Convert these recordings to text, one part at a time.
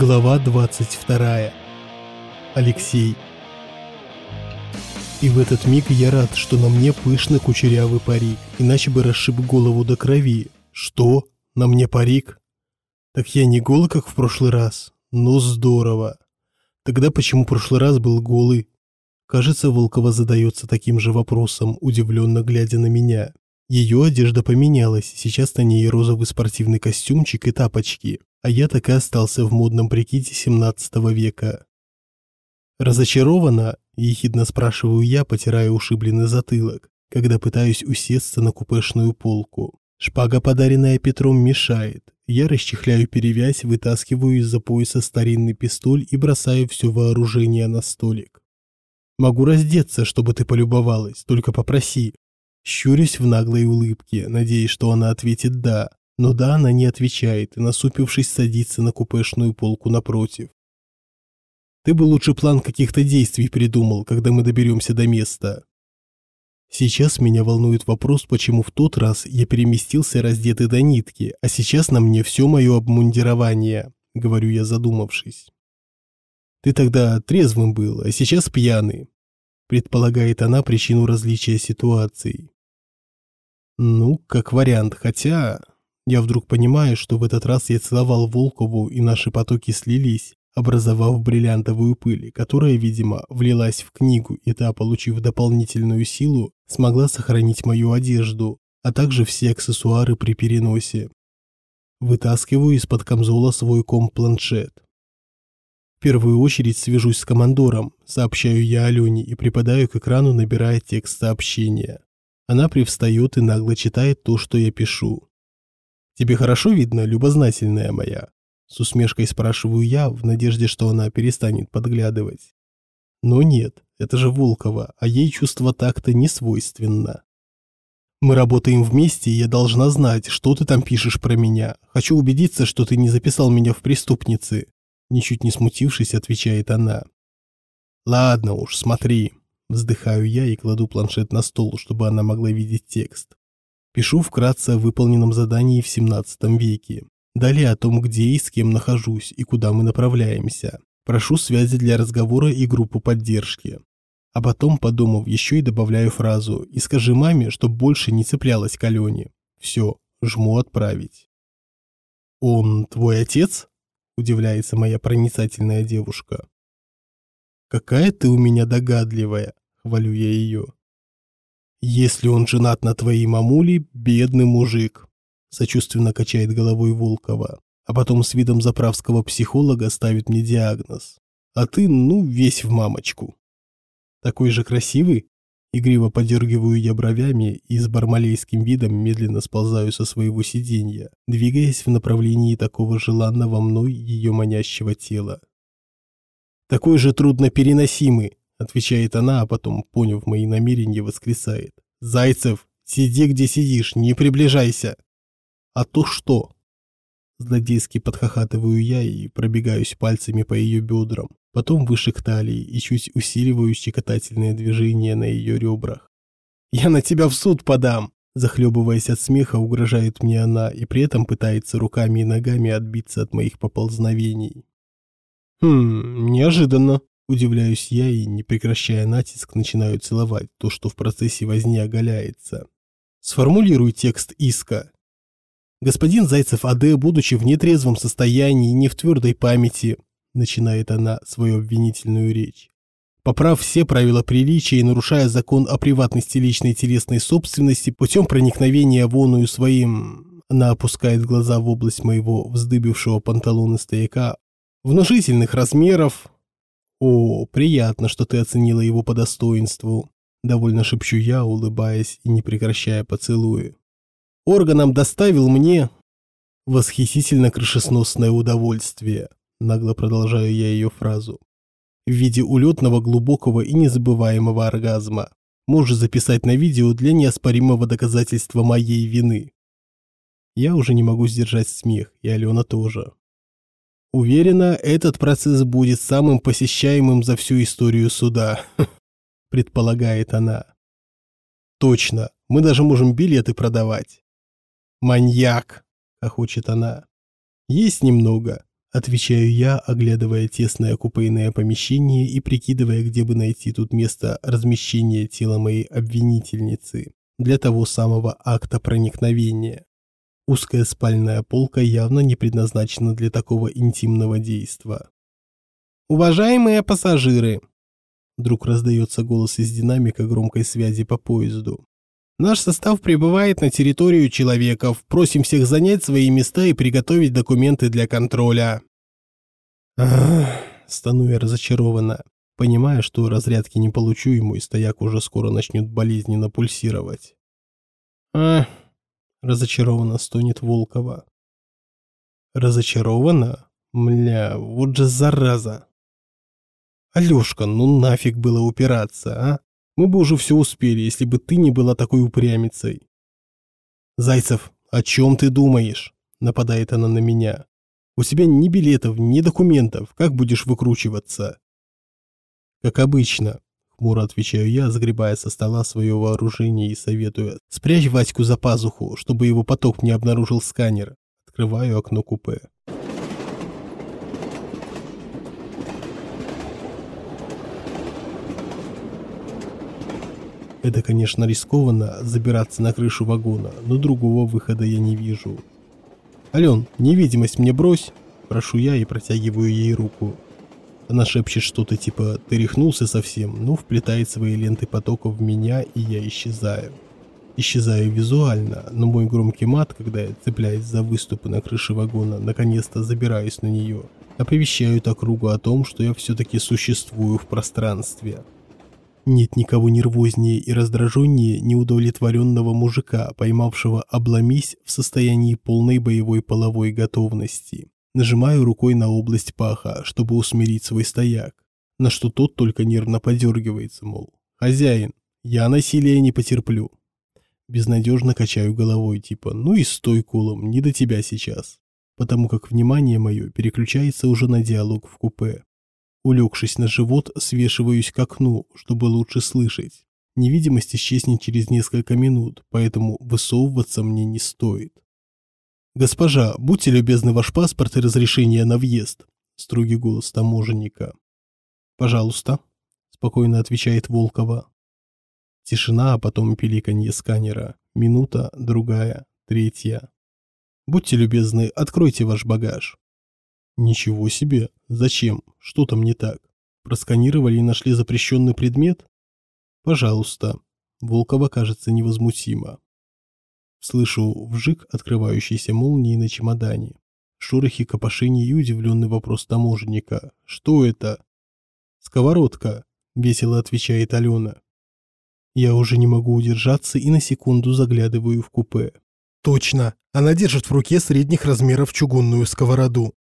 Глава 22. Алексей. И в этот миг я рад, что на мне пышный кучерявый парик, иначе бы расшиб голову до крови. Что? На мне парик? Так я не голый, как в прошлый раз? Ну здорово. Тогда почему прошлый раз был голый? Кажется, Волкова задается таким же вопросом, удивленно глядя на меня. Ее одежда поменялась, сейчас на ней розовый спортивный костюмчик и тапочки а я так и остался в модном прикиде 17 века. Разочарована, ехидно спрашиваю я, потирая ушибленный затылок, когда пытаюсь усесться на купешную полку. Шпага, подаренная Петром, мешает. Я расчехляю перевязь, вытаскиваю из-за пояса старинный пистоль и бросаю все вооружение на столик. Могу раздеться, чтобы ты полюбовалась, только попроси. Щурюсь в наглой улыбке, надеясь, что она ответит «да», но да, она не отвечает и, насупившись, садится на купешную полку напротив. Ты бы лучше план каких-то действий придумал, когда мы доберемся до места. Сейчас меня волнует вопрос, почему в тот раз я переместился раздетый до нитки, а сейчас на мне все мое обмундирование, говорю я задумавшись. Ты тогда трезвым был, а сейчас пьяный, предполагает она причину различия ситуаций. Ну, как вариант, хотя... Я вдруг понимаю, что в этот раз я целовал Волкову, и наши потоки слились, образовав бриллиантовую пыль, которая, видимо, влилась в книгу, и та, получив дополнительную силу, смогла сохранить мою одежду, а также все аксессуары при переносе. Вытаскиваю из-под камзола свой комп-планшет. В первую очередь свяжусь с командором, сообщаю я Алене и припадаю к экрану, набирая текст сообщения. Она привстает и нагло читает то, что я пишу. «Тебе хорошо видно, любознательная моя?» С усмешкой спрашиваю я, в надежде, что она перестанет подглядывать. Но нет, это же Волкова, а ей чувство так-то не свойственно. Мы работаем вместе, и я должна знать, что ты там пишешь про меня. Хочу убедиться, что ты не записал меня в преступницы. Ничуть не смутившись, отвечает она. Ладно уж, смотри. Вздыхаю я и кладу планшет на стол, чтобы она могла видеть текст. Пишу вкратце о выполненном задании в 17 веке. Далее о том, где и с кем нахожусь и куда мы направляемся. Прошу связи для разговора и группу поддержки. А потом, подумав, еще и добавляю фразу «И скажи маме, чтоб больше не цеплялась к Алене». Все, жму «Отправить». «Он твой отец?» – удивляется моя проницательная девушка. «Какая ты у меня догадливая!» – хвалю я ее. «Если он женат на твоей мамуле, бедный мужик», – сочувственно качает головой Волкова, а потом с видом заправского психолога ставит мне диагноз. «А ты, ну, весь в мамочку». «Такой же красивый?» Игриво подергиваю я бровями и с бармалейским видом медленно сползаю со своего сиденья, двигаясь в направлении такого желанного мной ее манящего тела. «Такой же труднопереносимый, Отвечает она, а потом, поняв мои намерения, воскресает. «Зайцев, сиди где сидишь, не приближайся!» «А то что?» Злодейски подхохатываю я и пробегаюсь пальцами по ее бедрам, потом выше к талии и чуть усиливаю щекотательные движения на ее ребрах. «Я на тебя в суд подам!» Захлебываясь от смеха, угрожает мне она и при этом пытается руками и ногами отбиться от моих поползновений. «Хм, неожиданно», Удивляюсь я и, не прекращая натиск, начинаю целовать то, что в процессе возни оголяется. Сформулируй текст иска. Господин Зайцев А.Д., будучи в нетрезвом состоянии и не в твердой памяти, начинает она свою обвинительную речь. Поправ все правила приличия и нарушая закон о приватности личной телесной собственности путем проникновения воную своим, она опускает глаза в область моего вздыбившего панталона стояка, внушительных размеров, «О, приятно, что ты оценила его по достоинству», – довольно шепчу я, улыбаясь и не прекращая поцелуи. «Органом доставил мне восхитительно крышесносное удовольствие», – нагло продолжаю я ее фразу. «В виде улетного, глубокого и незабываемого оргазма. Можешь записать на видео для неоспоримого доказательства моей вины». Я уже не могу сдержать смех, и Алена тоже. Уверена, этот процесс будет самым посещаемым за всю историю суда, предполагает она. Точно, мы даже можем билеты продавать. Маньяк, охочет она. Есть немного, Отвечаю я, оглядывая тесное купейное помещение и прикидывая, где бы найти тут место размещения тела моей обвинительницы для того самого акта проникновения. Узкая спальная полка явно не предназначена для такого интимного действа. «Уважаемые пассажиры!» Вдруг раздается голос из динамика громкой связи по поезду. «Наш состав прибывает на территорию человеков. Просим всех занять свои места и приготовить документы для контроля». Ах, стану я разочарованно, понимая, что разрядки не получу и мой стояк уже скоро начнет болезненно пульсировать. Ах, Разочарованно стонет Волкова. Разочарована? Мля, вот же зараза. Алёшка, ну нафиг было упираться, а? Мы бы уже все успели, если бы ты не была такой упрямицей. Зайцев, о чем ты думаешь? Нападает она на меня. У тебя ни билетов, ни документов. Как будешь выкручиваться? Как обычно, Хмуро отвечаю я, загребая со стола свое вооружение и советуя. Спрячь Ваську за пазуху, чтобы его поток не обнаружил сканер. Открываю окно купе. Это, конечно, рискованно забираться на крышу вагона, но другого выхода я не вижу. «Ален, невидимость мне брось!» Прошу я и протягиваю ей руку. Она шепчет что-то типа «ты рехнулся совсем», но вплетает свои ленты потоков в меня, и я исчезаю. Исчезаю визуально, но мой громкий мат, когда я цепляюсь за выступы на крыше вагона, наконец-то забираюсь на нее, оповещают округу о том, что я все-таки существую в пространстве. Нет никого нервознее и раздраженнее неудовлетворенного мужика, поймавшего обломись в состоянии полной боевой половой готовности. Нажимаю рукой на область паха, чтобы усмирить свой стояк, на что тот только нервно подергивается, мол, «Хозяин, я насилия не потерплю». Безнадежно качаю головой, типа «Ну и стой кулом, не до тебя сейчас», потому как внимание мое переключается уже на диалог в купе. Улегшись на живот, свешиваюсь к окну, чтобы лучше слышать. Невидимость исчезнет через несколько минут, поэтому высовываться мне не стоит. «Госпожа, будьте любезны ваш паспорт и разрешение на въезд», – строгий голос таможенника. «Пожалуйста», – спокойно отвечает Волкова. Тишина, а потом пиликанье сканера. Минута, другая, третья. «Будьте любезны, откройте ваш багаж». «Ничего себе! Зачем? Что там не так? Просканировали и нашли запрещенный предмет?» «Пожалуйста». Волкова кажется невозмутимо. Слышу вжик открывающейся молнии на чемодане. Шорохи копошения и удивленный вопрос таможенника. «Что это?» «Сковородка», — весело отвечает Алена. Я уже не могу удержаться и на секунду заглядываю в купе. Точно, она держит в руке средних размеров чугунную сковороду.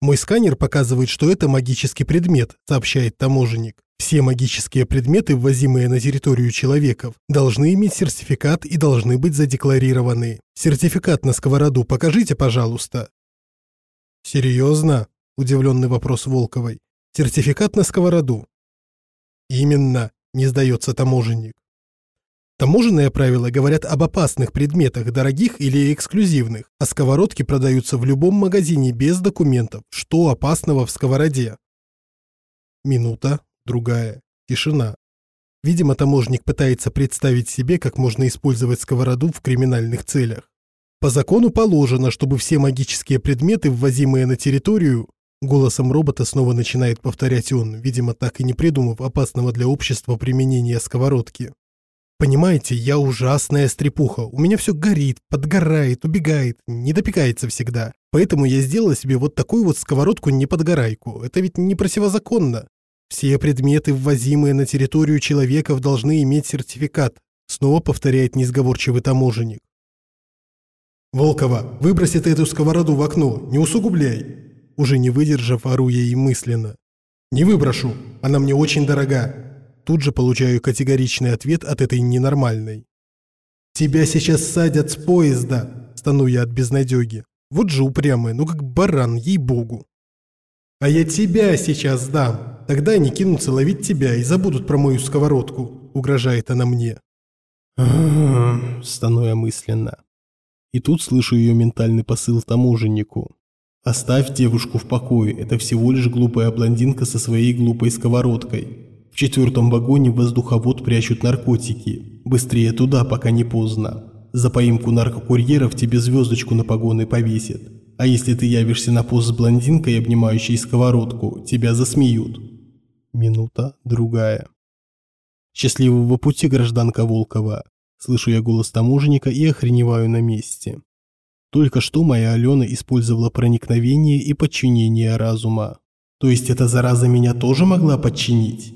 Мой сканер показывает, что это магический предмет, сообщает таможенник. Все магические предметы, ввозимые на территорию человеков, должны иметь сертификат и должны быть задекларированы. Сертификат на сковороду покажите, пожалуйста. Серьезно? Удивленный вопрос Волковой. Сертификат на сковороду. Именно, не сдается таможенник. Таможенные правила говорят об опасных предметах, дорогих или эксклюзивных, а сковородки продаются в любом магазине без документов. Что опасного в сковороде? Минута, другая, тишина. Видимо, таможник пытается представить себе, как можно использовать сковороду в криминальных целях. По закону положено, чтобы все магические предметы, ввозимые на территорию, голосом робота снова начинает повторять он, видимо, так и не придумав опасного для общества применения сковородки. Понимаете, я ужасная стрепуха. У меня все горит, подгорает, убегает, не допекается всегда. Поэтому я сделала себе вот такую вот сковородку-неподгорайку. Это ведь не противозаконно. Все предметы, ввозимые на территорию человеков, должны иметь сертификат. Снова повторяет несговорчивый таможенник. «Волкова, выброси эту сковороду в окно, не усугубляй!» Уже не выдержав, ору я ей мысленно. «Не выброшу, она мне очень дорога, Тут же получаю категоричный ответ от этой ненормальной. «Тебя сейчас садят с поезда!» – стану я от безнадеги. Вот же упрямая, ну как баран, ей-богу. «А я тебя сейчас сдам! Тогда они кинутся ловить тебя и забудут про мою сковородку!» – угрожает она мне. стану я мысленно. И тут слышу ее ментальный посыл таможеннику. Оставь девушку в покое, это всего лишь глупая блондинка со своей глупой сковородкой. В четвертом вагоне воздуховод прячут наркотики. Быстрее туда, пока не поздно. За поимку наркокурьеров тебе звездочку на погоны повесят. А если ты явишься на пост с блондинкой, обнимающей сковородку, тебя засмеют. Минута, другая. Счастливого пути, гражданка Волкова. Слышу я голос таможенника и охреневаю на месте. Только что моя Алена использовала проникновение и подчинение разума. То есть эта зараза меня тоже могла подчинить?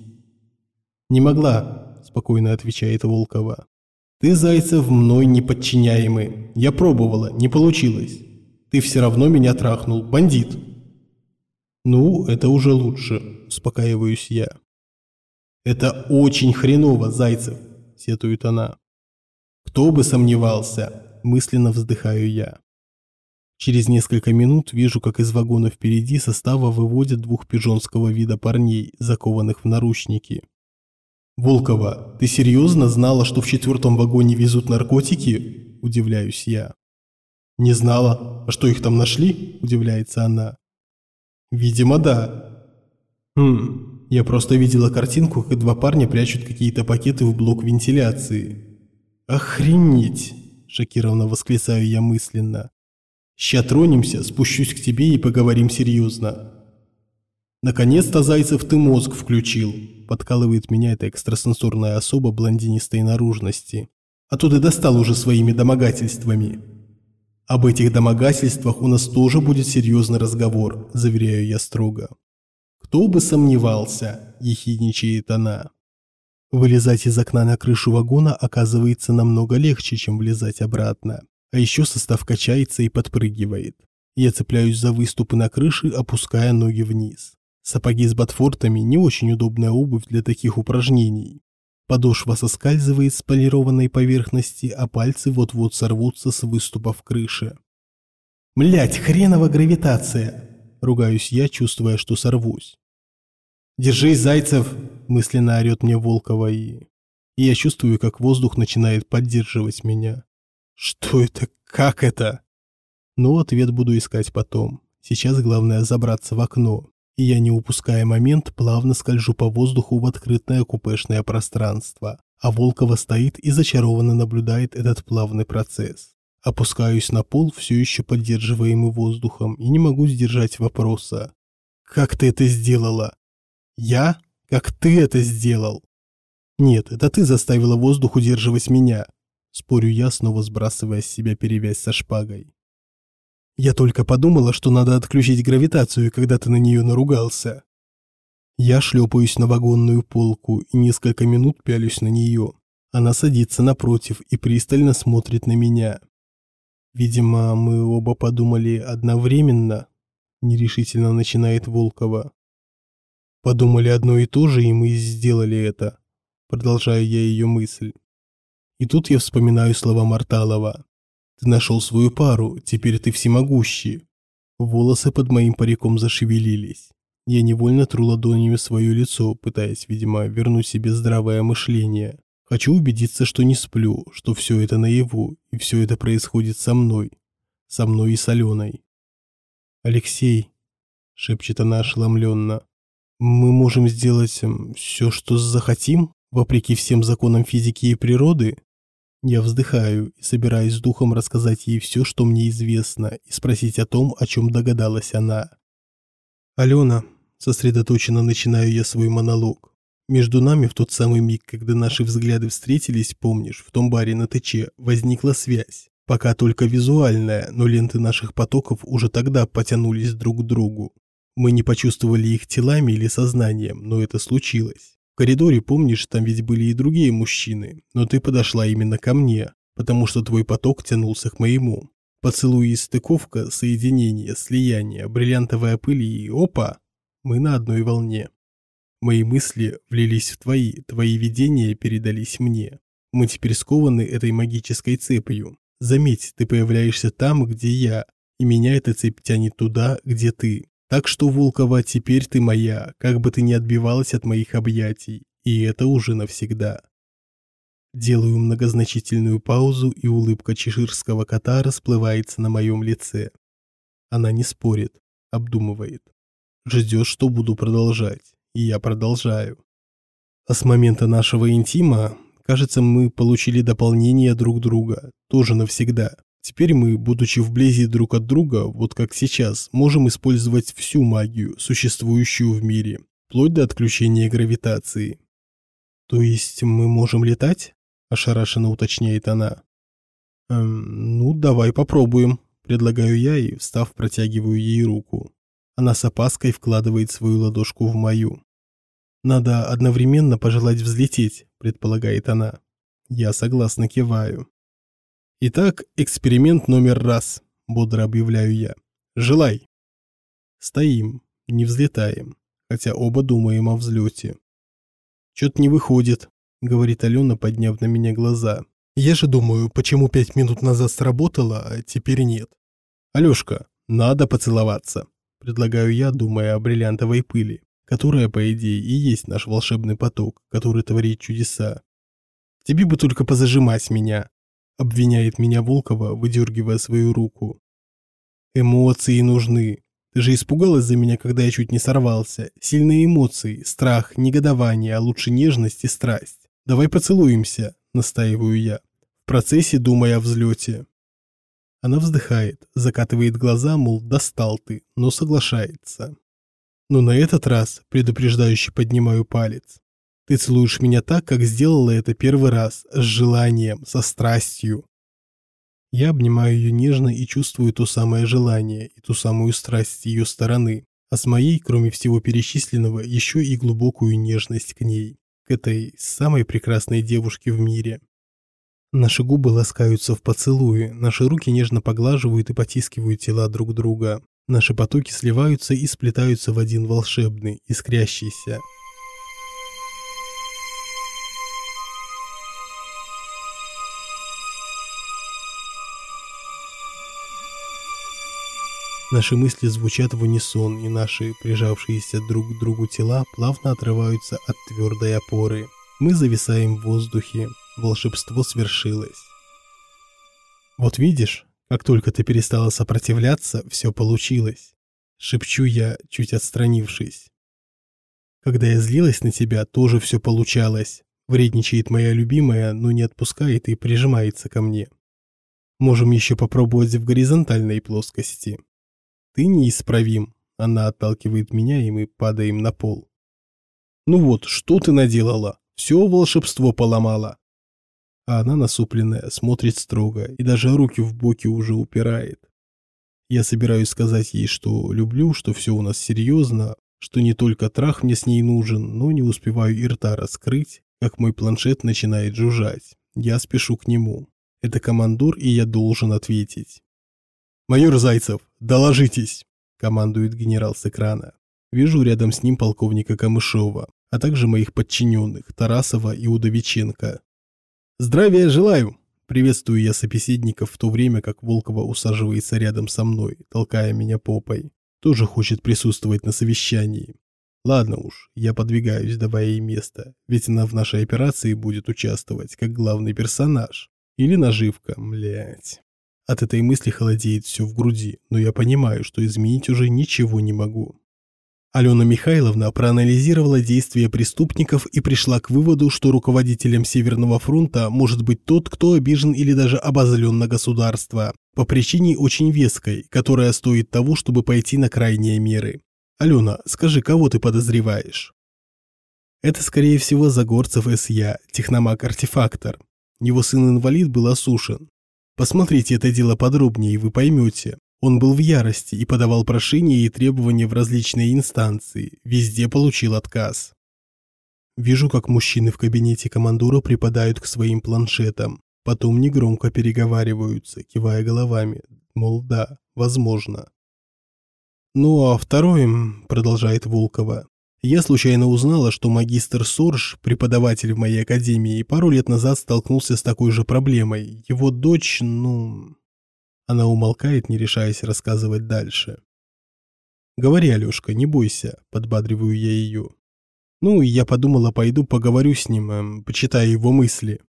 Не могла, спокойно отвечает Волкова. Ты, Зайцев, мной неподчиняемый. Я пробовала, не получилось. Ты все равно меня трахнул, бандит. Ну, это уже лучше, успокаиваюсь я. Это очень хреново, Зайцев, сетует она. Кто бы сомневался, мысленно вздыхаю я. Через несколько минут вижу, как из вагона впереди состава выводят двух пижонского вида парней, закованных в наручники. «Волкова, ты серьезно знала, что в четвертом вагоне везут наркотики?» – удивляюсь я. «Не знала. А что, их там нашли?» – удивляется она. «Видимо, да». «Хм, я просто видела картинку, как два парня прячут какие-то пакеты в блок вентиляции». «Охренеть!» – шокированно восклицаю я мысленно. «Ща тронемся, спущусь к тебе и поговорим серьезно». «Наконец-то, Зайцев, ты мозг включил», – подкалывает меня эта экстрасенсорная особа блондинистой наружности. «А то ты достал уже своими домогательствами». «Об этих домогательствах у нас тоже будет серьезный разговор», – заверяю я строго. «Кто бы сомневался», – ехидничает она. Вылезать из окна на крышу вагона оказывается намного легче, чем влезать обратно. А еще состав качается и подпрыгивает. Я цепляюсь за выступы на крыше, опуская ноги вниз. Сапоги с ботфортами – не очень удобная обувь для таких упражнений. Подошва соскальзывает с полированной поверхности, а пальцы вот-вот сорвутся с выступов крыши. «Млять, хренова гравитация!» – ругаюсь я, чувствуя, что сорвусь. «Держись, Зайцев!» – мысленно орет мне Волкова и... И я чувствую, как воздух начинает поддерживать меня. Что это? Как это? Ну, ответ буду искать потом. Сейчас главное забраться в окно и я, не упуская момент, плавно скольжу по воздуху в открытое купешное пространство, а Волкова стоит и зачарованно наблюдает этот плавный процесс. Опускаюсь на пол, все еще поддерживаемый воздухом, и не могу сдержать вопроса. «Как ты это сделала?» «Я? Как ты это сделал?» «Нет, это ты заставила воздух удерживать меня», спорю я, снова сбрасывая с себя перевязь со шпагой. Я только подумала, что надо отключить гравитацию, когда ты на нее наругался. Я шлепаюсь на вагонную полку и несколько минут пялюсь на нее. Она садится напротив и пристально смотрит на меня. Видимо, мы оба подумали одновременно, нерешительно начинает Волкова. Подумали одно и то же, и мы сделали это. Продолжаю я ее мысль. И тут я вспоминаю слова Марталова. Ты нашел свою пару, теперь ты всемогущий. Волосы под моим париком зашевелились. Я невольно тру ладонями свое лицо, пытаясь, видимо, вернуть себе здравое мышление. Хочу убедиться, что не сплю, что все это наяву, и все это происходит со мной. Со мной и с Аленой. «Алексей», — шепчет она ошеломленно, — «мы можем сделать все, что захотим, вопреки всем законам физики и природы?» Я вздыхаю и собираюсь с духом рассказать ей все, что мне известно, и спросить о том, о чем догадалась она. «Алена», – сосредоточенно начинаю я свой монолог. Между нами в тот самый миг, когда наши взгляды встретились, помнишь, в том баре на ТЧ, возникла связь. Пока только визуальная, но ленты наших потоков уже тогда потянулись друг к другу. Мы не почувствовали их телами или сознанием, но это случилось коридоре, помнишь, там ведь были и другие мужчины, но ты подошла именно ко мне, потому что твой поток тянулся к моему. Поцелуй и стыковка, соединение, слияние, бриллиантовая пыль и опа, мы на одной волне. Мои мысли влились в твои, твои видения передались мне. Мы теперь скованы этой магической цепью. Заметь, ты появляешься там, где я, и меня эта цепь тянет туда, где ты. Так что, Волкова, теперь ты моя, как бы ты ни отбивалась от моих объятий, и это уже навсегда. Делаю многозначительную паузу, и улыбка чеширского кота расплывается на моем лице. Она не спорит, обдумывает. Ждет, что буду продолжать. И я продолжаю. А с момента нашего интима, кажется, мы получили дополнение друг друга, тоже навсегда. Теперь мы, будучи вблизи друг от друга, вот как сейчас, можем использовать всю магию, существующую в мире, вплоть до отключения гравитации. То есть мы можем летать? Ошарашенно уточняет она. Эм, ну, давай попробуем, предлагаю я и, встав, протягиваю ей руку. Она с опаской вкладывает свою ладошку в мою. Надо одновременно пожелать взлететь, предполагает она. Я согласно киваю. Итак, эксперимент номер раз, бодро объявляю я. Желай. Стоим, не взлетаем, хотя оба думаем о взлете. Чё-то не выходит, говорит Алена, подняв на меня глаза. Я же думаю, почему пять минут назад сработало, а теперь нет. Алёшка, надо поцеловаться, предлагаю я, думая о бриллиантовой пыли которая, по идее, и есть наш волшебный поток, который творит чудеса. Тебе бы только позажимать меня, обвиняет меня Волкова, выдергивая свою руку. Эмоции нужны. Ты же испугалась за меня, когда я чуть не сорвался. Сильные эмоции, страх, негодование, а лучше нежность и страсть. Давай поцелуемся, настаиваю я, в процессе думая о взлете. Она вздыхает, закатывает глаза, мол, достал ты, но соглашается. Но на этот раз предупреждающе поднимаю палец. Ты целуешь меня так, как сделала это первый раз, с желанием, со страстью. Я обнимаю ее нежно и чувствую то самое желание и ту самую страсть ее стороны, а с моей, кроме всего перечисленного, еще и глубокую нежность к ней, к этой самой прекрасной девушке в мире. Наши губы ласкаются в поцелуе, наши руки нежно поглаживают и потискивают тела друг друга. Наши потоки сливаются и сплетаются в один волшебный, искрящийся. Наши мысли звучат в унисон, и наши прижавшиеся друг к другу тела плавно отрываются от твердой опоры. Мы зависаем в воздухе. Волшебство свершилось. Вот видишь, как только ты перестала сопротивляться, все получилось. Шепчу я, чуть отстранившись. Когда я злилась на тебя, тоже все получалось. Вредничает моя любимая, но не отпускает и прижимается ко мне. Можем еще попробовать в горизонтальной плоскости. Ты неисправим. Она отталкивает меня, и мы падаем на пол. Ну вот, что ты наделала? Все волшебство поломала а она насупленная, смотрит строго и даже руки в боки уже упирает. Я собираюсь сказать ей, что люблю, что все у нас серьезно, что не только трах мне с ней нужен, но не успеваю и рта раскрыть, как мой планшет начинает жужжать. Я спешу к нему. Это командор, и я должен ответить. «Майор Зайцев, доложитесь!» – командует генерал с экрана. Вижу рядом с ним полковника Камышова, а также моих подчиненных Тарасова и Удовиченко. «Здравия желаю!» Приветствую я собеседников в то время, как Волкова усаживается рядом со мной, толкая меня попой. Тоже хочет присутствовать на совещании. Ладно уж, я подвигаюсь, давая ей место, ведь она в нашей операции будет участвовать как главный персонаж. Или наживка, млять. От этой мысли холодеет все в груди, но я понимаю, что изменить уже ничего не могу. Алена Михайловна проанализировала действия преступников и пришла к выводу, что руководителем Северного фронта может быть тот, кто обижен или даже обозлен на государство, по причине очень веской, которая стоит того, чтобы пойти на крайние меры. Алена, скажи, кого ты подозреваешь? Это, скорее всего, Загорцев С.Я., техномаг-артефактор. Его сын-инвалид был осушен. Посмотрите это дело подробнее, и вы поймете. Он был в ярости и подавал прошения и требования в различные инстанции, везде получил отказ. Вижу, как мужчины в кабинете командора припадают к своим планшетам, потом негромко переговариваются, кивая головами, мол, да, возможно. Ну а второе, продолжает Волкова, я случайно узнала, что магистр Сорж, преподаватель в моей академии, пару лет назад столкнулся с такой же проблемой. Его дочь, ну... Она умолкает, не решаясь рассказывать дальше. «Говори, Алёшка, не бойся», – подбадриваю я её. Ну, я подумала, пойду поговорю с ним, эм, почитаю его мысли.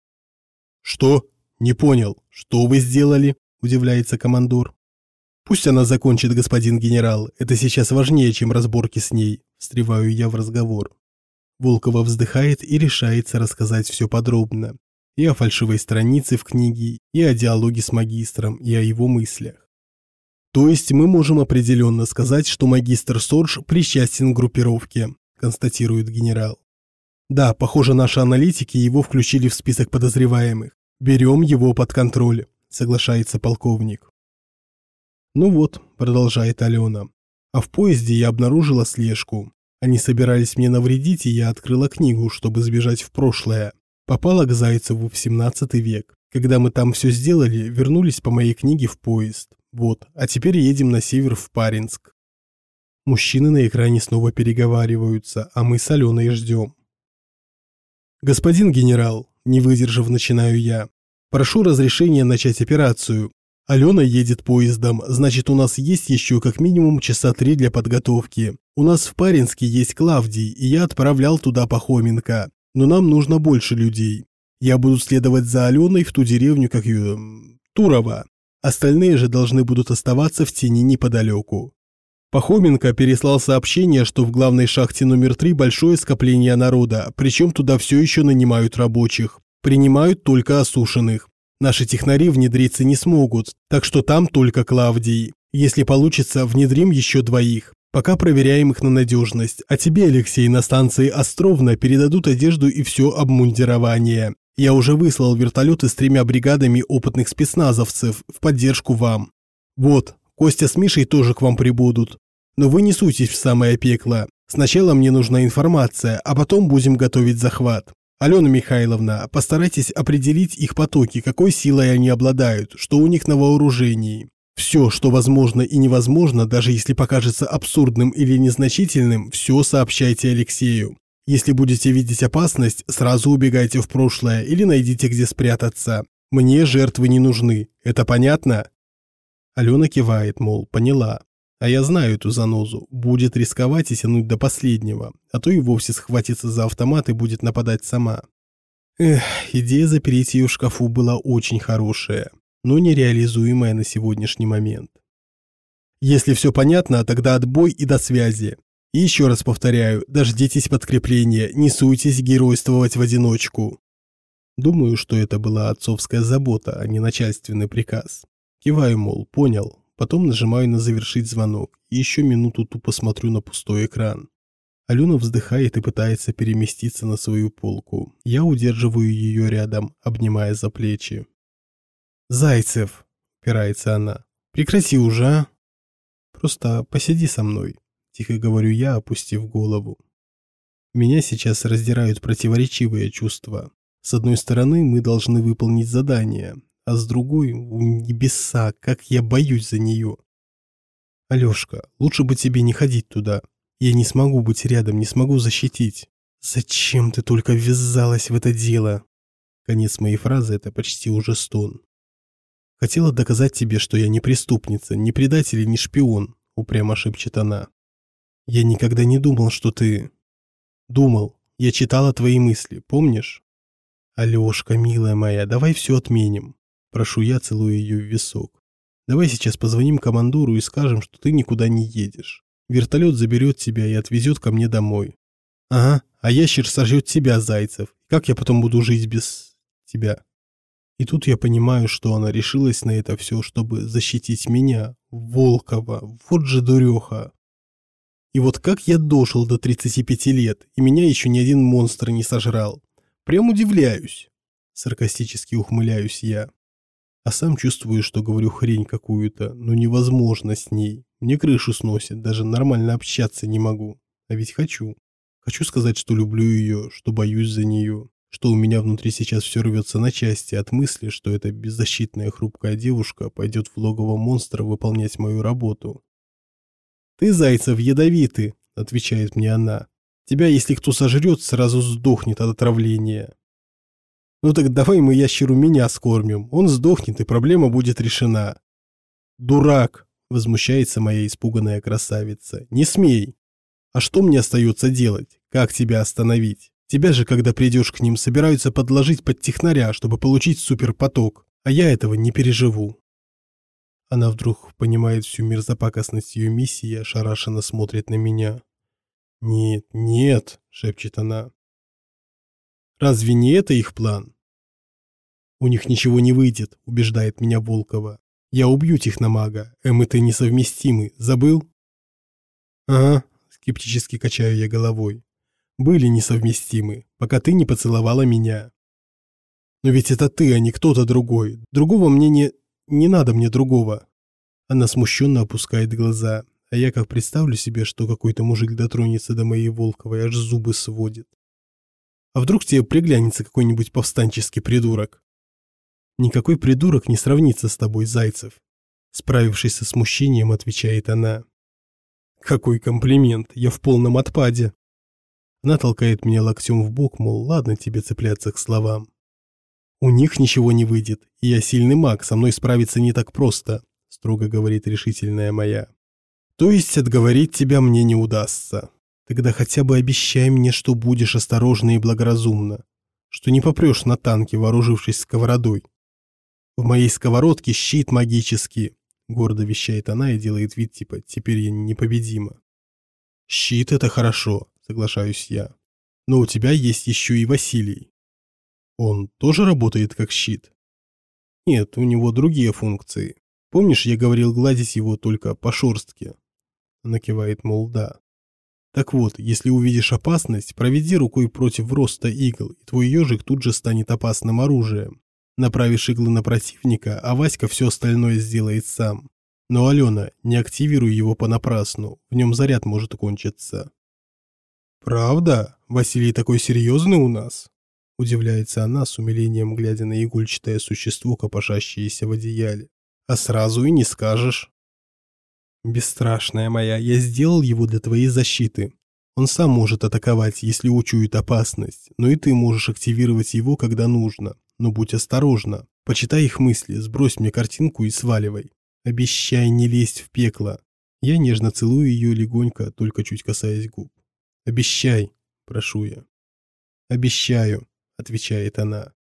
«Что? Не понял. Что вы сделали?» – удивляется командор. Пусть она закончит, господин генерал. Это сейчас важнее, чем разборки с ней. Встреваю я в разговор. Волкова вздыхает и решается рассказать все подробно. И о фальшивой странице в книге, и о диалоге с магистром, и о его мыслях. То есть мы можем определенно сказать, что магистр Сорж причастен к группировке, констатирует генерал. Да, похоже, наши аналитики его включили в список подозреваемых. Берем его под контроль, соглашается полковник. Ну вот, продолжает Алена. А в поезде я обнаружила слежку. Они собирались мне навредить, и я открыла книгу, чтобы сбежать в прошлое. Попала к Зайцеву в 17 век. Когда мы там все сделали, вернулись по моей книге в поезд. Вот, а теперь едем на север в Паринск. Мужчины на экране снова переговариваются, а мы с Аленой ждем. «Господин генерал», не выдержав, начинаю я, «прошу разрешения начать операцию. Алена едет поездом, значит, у нас есть еще как минимум часа три для подготовки. У нас в Паринске есть Клавдий, и я отправлял туда Пахоменко. Но нам нужно больше людей. Я буду следовать за Аленой в ту деревню, как ее... Турова. Остальные же должны будут оставаться в тени неподалеку. Пахоменко переслал сообщение, что в главной шахте номер 3 большое скопление народа, причем туда все еще нанимают рабочих. Принимают только осушенных. Наши технари внедриться не смогут, так что там только Клавдий. Если получится, внедрим еще двоих. Пока проверяем их на надежность. А тебе, Алексей, на станции Островна передадут одежду и все обмундирование. Я уже выслал вертолеты с тремя бригадами опытных спецназовцев в поддержку вам. Вот, Костя с Мишей тоже к вам прибудут. Но вы не суйтесь в самое пекло. Сначала мне нужна информация, а потом будем готовить захват. Алена Михайловна, постарайтесь определить их потоки, какой силой они обладают, что у них на вооружении. Все, что возможно и невозможно, даже если покажется абсурдным или незначительным, все сообщайте Алексею. Если будете видеть опасность, сразу убегайте в прошлое или найдите где спрятаться. Мне жертвы не нужны. Это понятно? Алена кивает, мол, поняла. А я знаю эту занозу. Будет рисковать и тянуть до последнего, а то и вовсе схватится за автомат и будет нападать сама. Эх, идея запереть ее в шкафу была очень хорошая, но нереализуемая на сегодняшний момент. Если все понятно, тогда отбой и до связи. И еще раз повторяю, дождитесь подкрепления, не суйтесь геройствовать в одиночку. Думаю, что это была отцовская забота, а не начальственный приказ. Киваю, мол, понял, Потом нажимаю на «Завершить звонок» и еще минуту тупо смотрю на пустой экран. Алена вздыхает и пытается переместиться на свою полку. Я удерживаю ее рядом, обнимая за плечи. «Зайцев!» – упирается она. «Прекрати уже, а!» «Просто посиди со мной», – тихо говорю я, опустив голову. Меня сейчас раздирают противоречивые чувства. С одной стороны, мы должны выполнить задание, а с другой, небеса, как я боюсь за нее. Алешка, лучше бы тебе не ходить туда. Я не смогу быть рядом, не смогу защитить. Зачем ты только ввязалась в это дело? Конец моей фразы – это почти уже стон. Хотела доказать тебе, что я не преступница, не предатель и не шпион, упрямо шепчет она. Я никогда не думал, что ты... Думал. Я читала твои мысли, помнишь? Алешка, милая моя, давай все отменим. Прошу я, целую ее в висок. Давай сейчас позвоним командору и скажем, что ты никуда не едешь. Вертолет заберет тебя и отвезет ко мне домой. Ага, а ящер сожжет тебя, Зайцев. Как я потом буду жить без тебя? И тут я понимаю, что она решилась на это все, чтобы защитить меня, Волкова, вот же дуреха. И вот как я дошел до 35 лет, и меня еще ни один монстр не сожрал. Прям удивляюсь. Саркастически ухмыляюсь я. А сам чувствую, что говорю хрень какую-то, но невозможно с ней. Мне крышу сносит, даже нормально общаться не могу. А ведь хочу. Хочу сказать, что люблю ее, что боюсь за нее, что у меня внутри сейчас все рвется на части от мысли, что эта беззащитная хрупкая девушка пойдет в логово монстра выполнять мою работу. «Ты, Зайцев, ядовитый», — отвечает мне она. «Тебя, если кто сожрет, сразу сдохнет от отравления. Ну так давай мы ящеру меня скормим. Он сдохнет, и проблема будет решена. Дурак, возмущается моя испуганная красавица. Не смей. А что мне остается делать? Как тебя остановить? Тебя же, когда придешь к ним, собираются подложить под технаря, чтобы получить суперпоток. А я этого не переживу. Она вдруг понимает всю мерзопакостность ее миссии и ошарашенно смотрит на меня. «Нет, нет», — шепчет она. «Разве не это их план?» «У них ничего не выйдет», — убеждает меня Волкова. «Я убью техномага. Эм и ты несовместимы. Забыл?» «Ага», — скептически качаю я головой. «Были несовместимы, пока ты не поцеловала меня». «Но ведь это ты, а не кто-то другой. Другого мне не...» Не надо мне другого. Она смущенно опускает глаза, а я как представлю себе, что какой-то мужик дотронется до моей Волковой, аж зубы сводит. А вдруг тебе приглянется какой-нибудь повстанческий придурок? Никакой придурок не сравнится с тобой, Зайцев. Справившись со смущением, отвечает она. Какой комплимент, я в полном отпаде. Она толкает меня локтем в бок, мол, ладно тебе цепляться к словам. «У них ничего не выйдет, и я сильный маг, со мной справиться не так просто», строго говорит решительная моя. «То есть отговорить тебя мне не удастся. Тогда хотя бы обещай мне, что будешь осторожна и благоразумна, что не попрешь на танке, вооружившись сковородой. В моей сковородке щит магический», гордо вещает она и делает вид типа «теперь я непобедима». «Щит — это хорошо», соглашаюсь я. «Но у тебя есть еще и Василий. Он тоже работает как щит? Нет, у него другие функции. Помнишь, я говорил гладить его только по шорстке? Она кивает, мол, да. Так вот, если увидишь опасность, проведи рукой против роста игл, и твой ежик тут же станет опасным оружием. Направишь иглы на противника, а Васька все остальное сделает сам. Но, Алена, не активируй его понапрасну, в нем заряд может кончиться. Правда? Василий такой серьезный у нас? Удивляется она с умилением, глядя на игольчатое существо, копошащееся в одеяле. А сразу и не скажешь. Бесстрашная моя, я сделал его для твоей защиты. Он сам может атаковать, если учует опасность, но и ты можешь активировать его, когда нужно. Но будь осторожна. Почитай их мысли, сбрось мне картинку и сваливай. Обещай не лезть в пекло. Я нежно целую ее легонько, только чуть касаясь губ. Обещай, прошу я. Обещаю отвечает она.